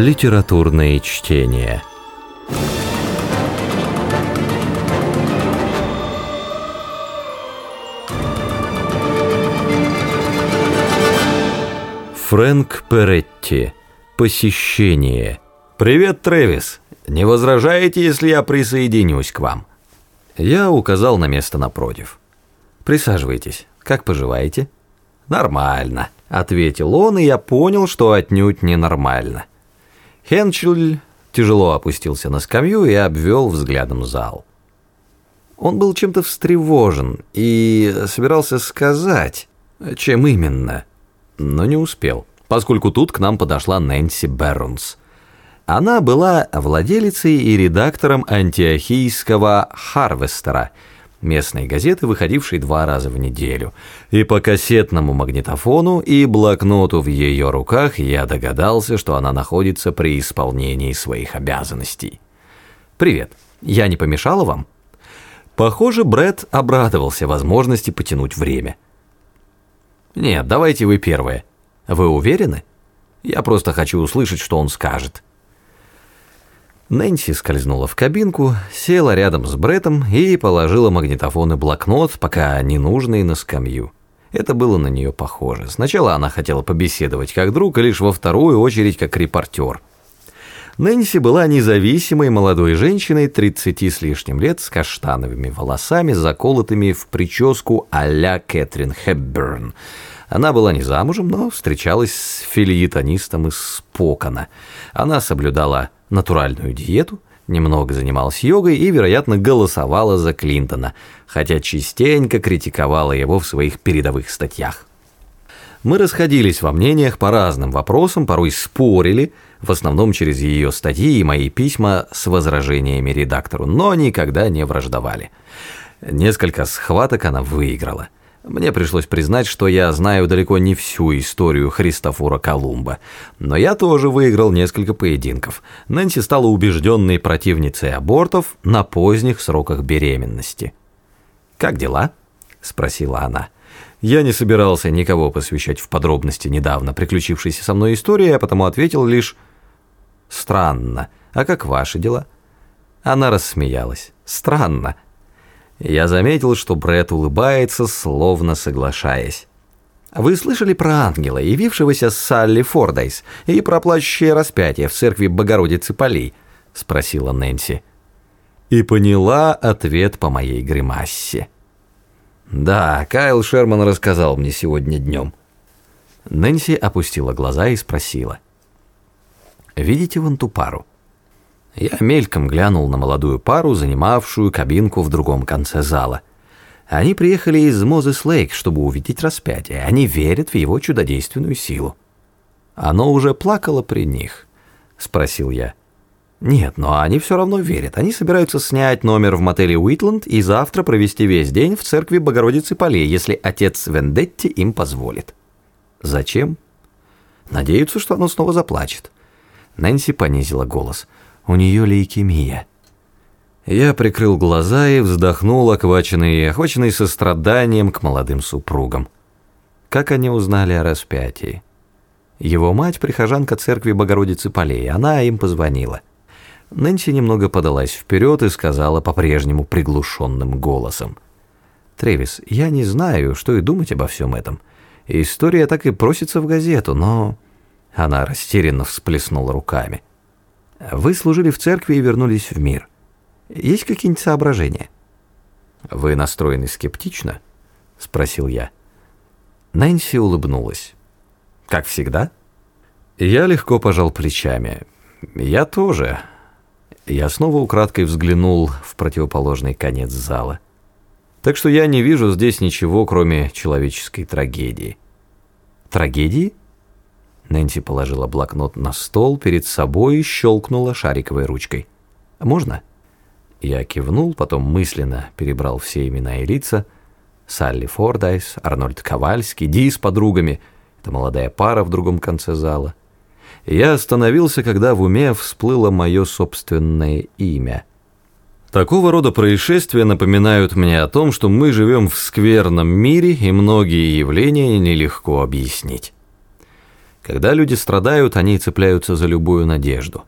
Литературные чтения. Фрэнк Перетти. Посещение. «Привет, Трэвис. Не возражаете, если я присоединюсь к вам?» Я указал на место напротив. «Присаживайтесь. Как поживаете?» «Нормально», — ответил он, и я понял, что отнюдь ненормально. Хенчель тяжело опустился на скамью и обвел взглядом зал. Он был чем-то встревожен и собирался сказать, чем именно, но не успел, поскольку тут к нам подошла Нэнси Бернс. Она была владелицей и редактором антиохийского «Харвестера», местной газеты, выходившей два раза в неделю. И по кассетному магнитофону и блокноту в ее руках я догадался, что она находится при исполнении своих обязанностей. «Привет, я не помешала вам?» Похоже, Брэд обрадовался возможности потянуть время. «Нет, давайте вы первые. Вы уверены? Я просто хочу услышать, что он скажет». Нэнси скользнула в кабинку, села рядом с Бреттом и положила магнитофон и блокнот, пока ненужный, на скамью. Это было на нее похоже. Сначала она хотела побеседовать как друг, и лишь во вторую очередь как репортер. Нэнси была независимой молодой женщиной 30 с лишним лет с каштановыми волосами, заколотыми в прическу а-ля Кэтрин Хепберн. Она была не замужем, но встречалась с филиетонистом из Спокона. Она соблюдала натуральную диету, немного занималась йогой и, вероятно, голосовала за Клинтона, хотя частенько критиковала его в своих передовых статьях. Мы расходились во мнениях по разным вопросам, порой спорили, в основном через ее статьи и мои письма с возражениями редактору, но никогда не враждовали. Несколько схваток она выиграла – мне пришлось признать, что я знаю далеко не всю историю Христофора Колумба. Но я тоже выиграл несколько поединков. Нэнси стала убежденной противницей абортов на поздних сроках беременности. «Как дела?» – спросила она. Я не собирался никого посвящать в подробности недавно приключившейся со мной истории, а потому ответил лишь «Странно. А как ваши дела?» Она рассмеялась. «Странно. Я заметил, что Бред улыбается, словно соглашаясь. Вы слышали про ангела, явившегося с Салли Фордайс, и про плачущее распятие в церкви Богородицы Полей? Спросила Нэнси. И поняла ответ по моей гримассе. Да, Кайл Шерман рассказал мне сегодня днем. Нэнси опустила глаза и спросила. «Видите вон ту пару?» Я мельком глянул на молодую пару, занимавшую кабинку в другом конце зала. Они приехали из Мозес Лейк, чтобы увидеть распятие. Они верят в его чудодейственную силу. Оно уже плакало при них, спросил я. Нет, но они все равно верят. Они собираются снять номер в мотеле Уитланд и завтра провести весь день в церкви Богородицы Полей, если отец Вендетти им позволит. Зачем? Надеются, что оно снова заплачет. Нэнси понизила голос. У нее лейкемия. Я прикрыл глаза и вздохнул, охваченный и охваченный состраданием к молодым супругам. Как они узнали о распятии? Его мать – прихожанка церкви Богородицы Полей, она им позвонила. Нэнси немного подалась вперед и сказала по-прежнему приглушенным голосом. «Тревис, я не знаю, что и думать обо всем этом. История так и просится в газету, но...» Она растерянно всплеснула руками. Вы служили в церкви и вернулись в мир. Есть какие-нибудь соображения? Вы настроены скептично? Спросил я. Нэнси улыбнулась. Как всегда? Я легко пожал плечами. Я тоже. Я снова украдкой взглянул в противоположный конец зала. Так что я не вижу здесь ничего, кроме человеческой трагедии. Трагедии? Нэнси положила блокнот на стол перед собой и щелкнула шариковой ручкой. «Можно?» Я кивнул, потом мысленно перебрал все имена и лица. Салли Фордайс, Арнольд Ковальский, Ди с подругами. Это молодая пара в другом конце зала. Я остановился, когда в уме всплыло мое собственное имя. Такого рода происшествия напоминают мне о том, что мы живем в скверном мире, и многие явления нелегко объяснить. Когда люди страдают, они цепляются за любую надежду.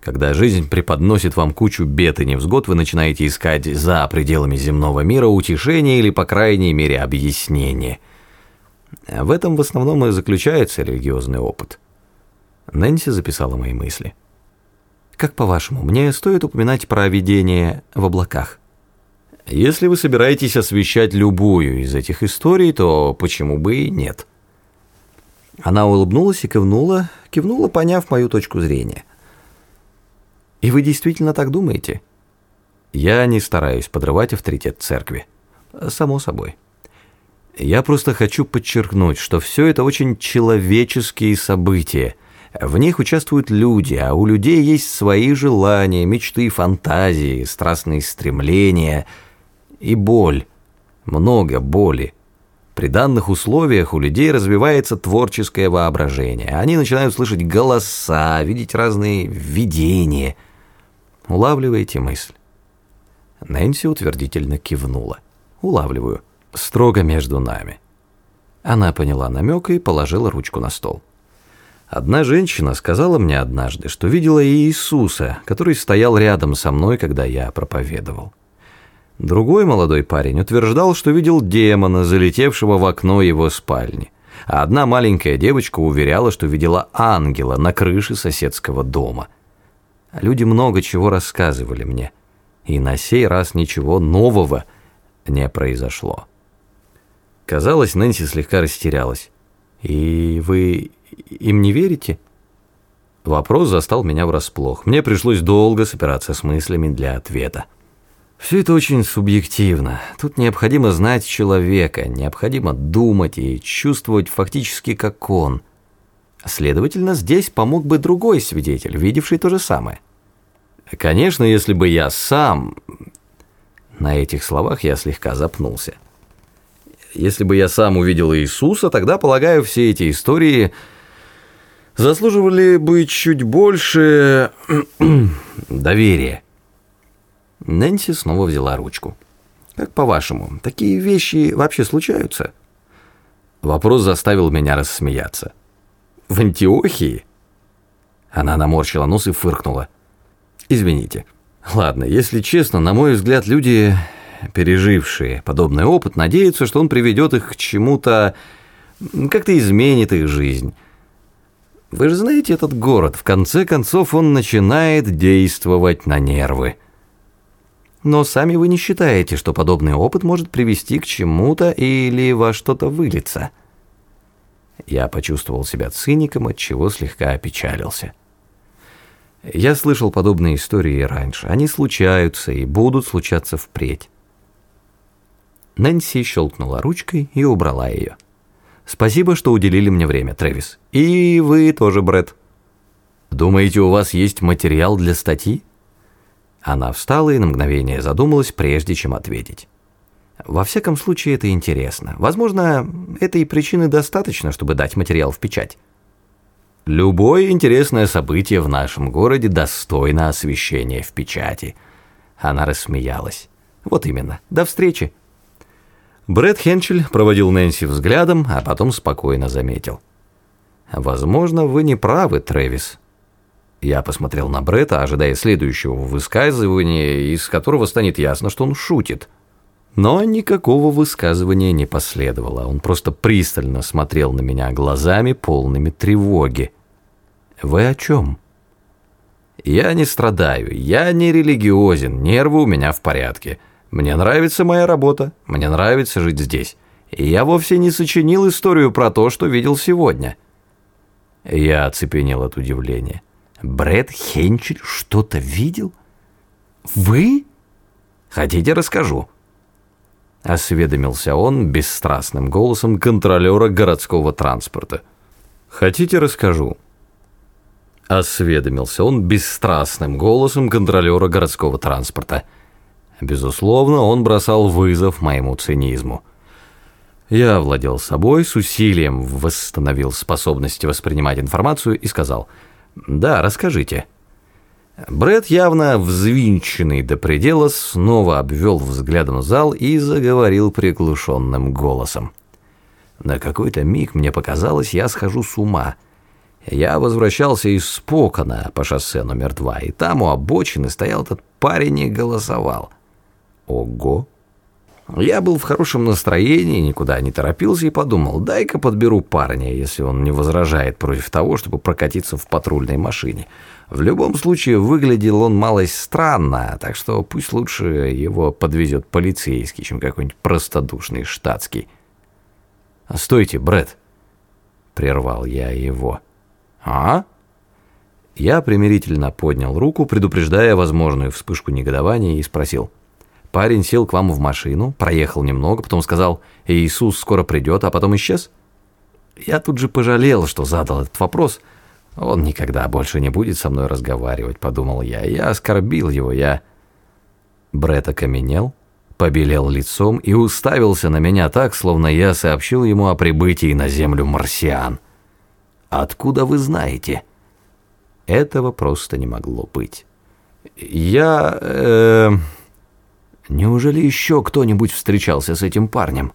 Когда жизнь преподносит вам кучу бед и невзгод, вы начинаете искать за пределами земного мира утешение или, по крайней мере, объяснение. В этом в основном и заключается религиозный опыт. Нэнси записала мои мысли. Как по-вашему, мне стоит упоминать про видение в облаках? Если вы собираетесь освещать любую из этих историй, то почему бы и нет? Она улыбнулась и кивнула, кивнула, поняв мою точку зрения. И вы действительно так думаете? Я не стараюсь подрывать авторитет церкви. Само собой. Я просто хочу подчеркнуть, что все это очень человеческие события. В них участвуют люди, а у людей есть свои желания, мечты, фантазии, страстные стремления и боль. Много боли. При данных условиях у людей развивается творческое воображение. Они начинают слышать голоса, видеть разные видения – Улавливаете мысль?» Нэнси утвердительно кивнула. «Улавливаю. Строго между нами». Она поняла намек и положила ручку на стол. Одна женщина сказала мне однажды, что видела Иисуса, который стоял рядом со мной, когда я проповедовал. Другой молодой парень утверждал, что видел демона, залетевшего в окно его спальни. А одна маленькая девочка уверяла, что видела ангела на крыше соседского дома – Люди много чего рассказывали мне, и на сей раз ничего нового не произошло. Казалось, Нэнси слегка растерялась. «И вы им не верите?» Вопрос застал меня врасплох. Мне пришлось долго собираться с мыслями для ответа. Все это очень субъективно. Тут необходимо знать человека, необходимо думать и чувствовать фактически как он. Следовательно, здесь помог бы другой свидетель, видевший то же самое. Конечно, если бы я сам... На этих словах я слегка запнулся. Если бы я сам увидел Иисуса, тогда, полагаю, все эти истории заслуживали бы чуть больше доверия. Нэнси снова взяла ручку. Как по-вашему, такие вещи вообще случаются? Вопрос заставил меня рассмеяться. В Антиохии? Она наморщила нос и фыркнула. Извините. Ладно, если честно, на мой взгляд, люди, пережившие подобный опыт, надеются, что он приведет их к чему-то, как-то изменит их жизнь. Вы же знаете этот город, в конце концов он начинает действовать на нервы. Но сами вы не считаете, что подобный опыт может привести к чему-то или во что-то вылиться. Я почувствовал себя циником, от чего слегка опечалился. Я слышал подобные истории раньше. Они случаются и будут случаться впредь. Нэнси щелкнула ручкой и убрала ее. «Спасибо, что уделили мне время, Трэвис. И вы тоже, Брэд. Думаете, у вас есть материал для статьи?» Она встала и на мгновение задумалась, прежде чем ответить. Во всяком случае, это интересно. Возможно, этой причины достаточно, чтобы дать материал в печать. Любое интересное событие в нашем городе достойно освещения в печати. Она рассмеялась. Вот именно. До встречи. Брэд Хенчель проводил Нэнси взглядом, а потом спокойно заметил. «Возможно, вы не правы, Трэвис». Я посмотрел на Бретта, ожидая следующего высказывания, из которого станет ясно, что он шутит. Но никакого высказывания не последовало. Он просто пристально смотрел на меня глазами, полными тревоги. «Вы о чем?» «Я не страдаю, я не религиозен, нервы у меня в порядке. Мне нравится моя работа, мне нравится жить здесь. И я вовсе не сочинил историю про то, что видел сегодня». Я оцепенел от удивления. «Брэд Хенчель что-то видел? Вы? Хотите, расскажу?» Осведомился он бесстрастным голосом контролера городского транспорта. «Хотите, расскажу?» Осведомился он бесстрастным голосом контролера городского транспорта. Безусловно, он бросал вызов моему цинизму. Я владел собой, с усилием восстановил способности воспринимать информацию и сказал «Да, расскажите». Бред, явно взвинченный до предела, снова обвел взглядом зал и заговорил приглушенным голосом. На какой-то миг мне показалось, я схожу с ума – Я возвращался из Спокона по шоссе номер два, и там у обочины стоял этот парень и голосовал. Ого! Я был в хорошем настроении, никуда не торопился и подумал, дай-ка подберу парня, если он не возражает против того, чтобы прокатиться в патрульной машине. В любом случае, выглядел он малость странно, так что пусть лучше его подвезет полицейский, чем какой-нибудь простодушный штатский. «Стойте, Брэд!» — прервал я его. «А?» Я примирительно поднял руку, предупреждая возможную вспышку негодования, и спросил. «Парень сел к вам в машину, проехал немного, потом сказал, Иисус скоро придет, а потом исчез?» Я тут же пожалел, что задал этот вопрос. Он никогда больше не будет со мной разговаривать, подумал я. Я оскорбил его, я... Брэд окаменел, побелел лицом и уставился на меня так, словно я сообщил ему о прибытии на Землю марсиан. «Откуда вы знаете?» Этого просто не могло быть. «Я... Э, неужели еще кто-нибудь встречался с этим парнем?»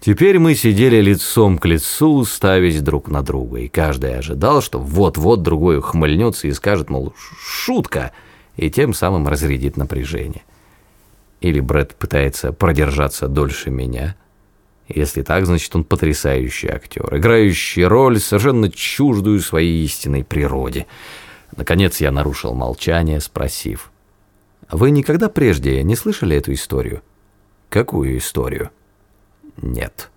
Теперь мы сидели лицом к лицу, ставясь друг на друга, и каждый ожидал, что вот-вот другой ухмыльнется и скажет, мол, шутка, и тем самым разрядит напряжение. Или Брэд пытается продержаться дольше меня – если так, значит, он потрясающий актер, играющий роль, совершенно чуждую своей истинной природе. Наконец я нарушил молчание, спросив. «Вы никогда прежде не слышали эту историю?» «Какую историю?» «Нет».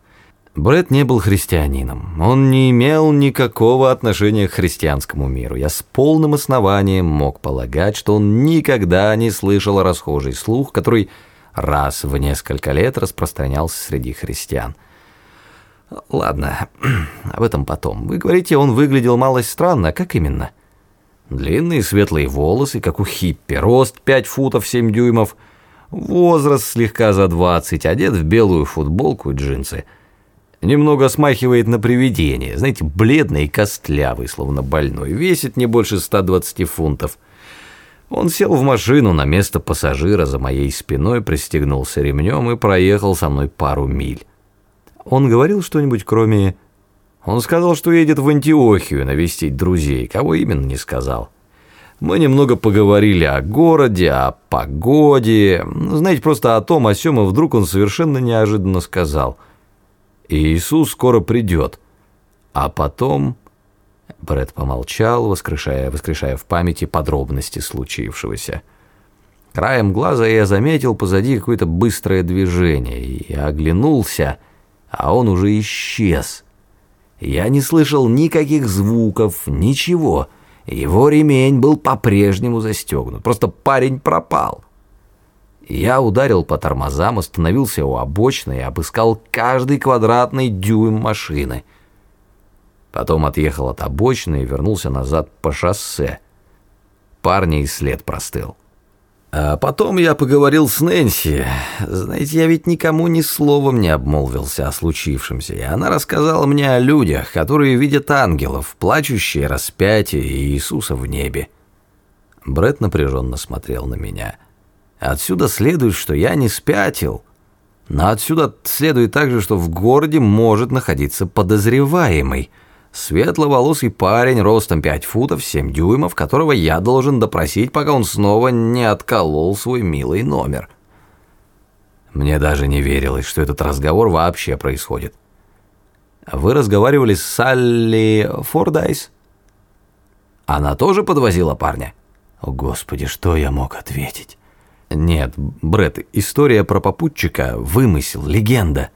Брэд не был христианином. Он не имел никакого отношения к христианскому миру. Я с полным основанием мог полагать, что он никогда не слышал расхожий слух, который раз в несколько лет распространялся среди христиан. Ладно, об этом потом. Вы говорите, он выглядел малость странно, как именно? Длинные светлые волосы, как у хиппи, рост 5 футов 7 дюймов, возраст слегка за 20, одет в белую футболку и джинсы. Немного смахивает на привидение, знаете, бледный и костлявый, словно больной, весит не больше 120 фунтов – он сел в машину на место пассажира за моей спиной, пристегнулся ремнем и проехал со мной пару миль. Он говорил что-нибудь кроме... Он сказал, что едет в Антиохию навестить друзей, кого именно не сказал. Мы немного поговорили о городе, о погоде, знаете, просто о том, о сём, и вдруг он совершенно неожиданно сказал. «Иисус скоро придет». А потом Брэд помолчал, воскрешая, воскрешая в памяти подробности случившегося. Краем глаза я заметил позади какое-то быстрое движение и оглянулся, а он уже исчез. Я не слышал никаких звуков, ничего. Его ремень был по-прежнему застегнут, просто парень пропал. Я ударил по тормозам, остановился у обочины и обыскал каждый квадратный дюйм машины — Потом отъехал от обочины и вернулся назад по шоссе. Парня и след простыл. А потом я поговорил с Нэнси. Знаете, я ведь никому ни словом не обмолвился о случившемся, и она рассказала мне о людях, которые видят ангелов, плачущие распятие Иисуса в небе. Бред напряженно смотрел на меня. Отсюда следует, что я не спятил. Но отсюда следует также, что в городе может находиться подозреваемый – Светловолосый парень ростом 5 футов 7 дюймов, которого я должен допросить, пока он снова не отколол свой милый номер. Мне даже не верилось, что этот разговор вообще происходит. Вы разговаривали с Салли Фордайс? Она тоже подвозила парня? О, Господи, что я мог ответить? Нет, Брэд, история про попутчика – вымысел, легенда.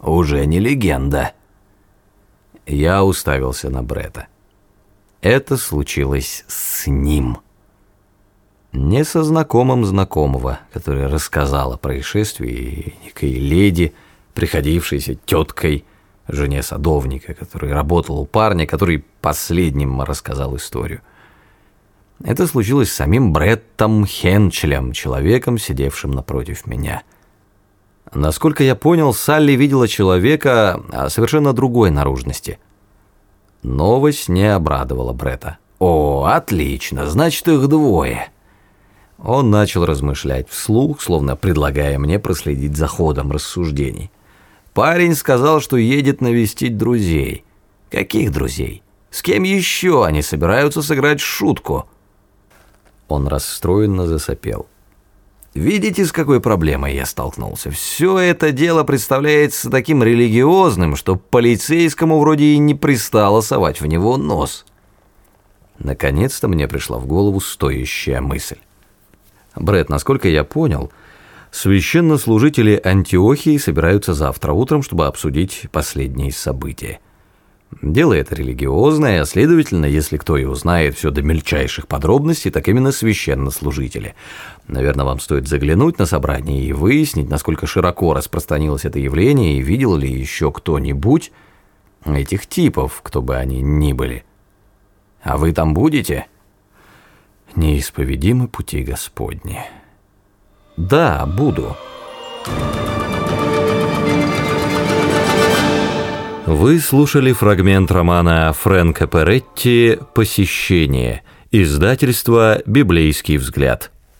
Уже не легенда. Я уставился на Брета. Это случилось с ним. Не со знакомым знакомого, который рассказал о происшествии некой леди, приходившейся теткой, жене садовника, который работал у парня, который последним рассказал историю. Это случилось с самим Бреттом Хенчелем, человеком, сидевшим напротив меня. Насколько я понял, Салли видела человека совершенно другой наружности. Новость не обрадовала Брета. «О, отлично, значит, их двое». Он начал размышлять вслух, словно предлагая мне проследить за ходом рассуждений. Парень сказал, что едет навестить друзей. Каких друзей? С кем еще они собираются сыграть шутку? Он расстроенно засопел. Видите, с какой проблемой я столкнулся? Все это дело представляется таким религиозным, что полицейскому вроде и не пристало совать в него нос. Наконец-то мне пришла в голову стоящая мысль. Бред, насколько я понял, священнослужители Антиохии собираются завтра утром, чтобы обсудить последние события. Дело это религиозное, а следовательно, если кто и узнает все до мельчайших подробностей, так именно священнослужители. Наверное, вам стоит заглянуть на собрание и выяснить, насколько широко распространилось это явление и видел ли еще кто-нибудь этих типов, кто бы они ни были. А вы там будете? Неисповедимы пути Господни. Да, буду. Вы слушали фрагмент романа Фрэнка Перетти «Посещение», издательство «Библейский взгляд».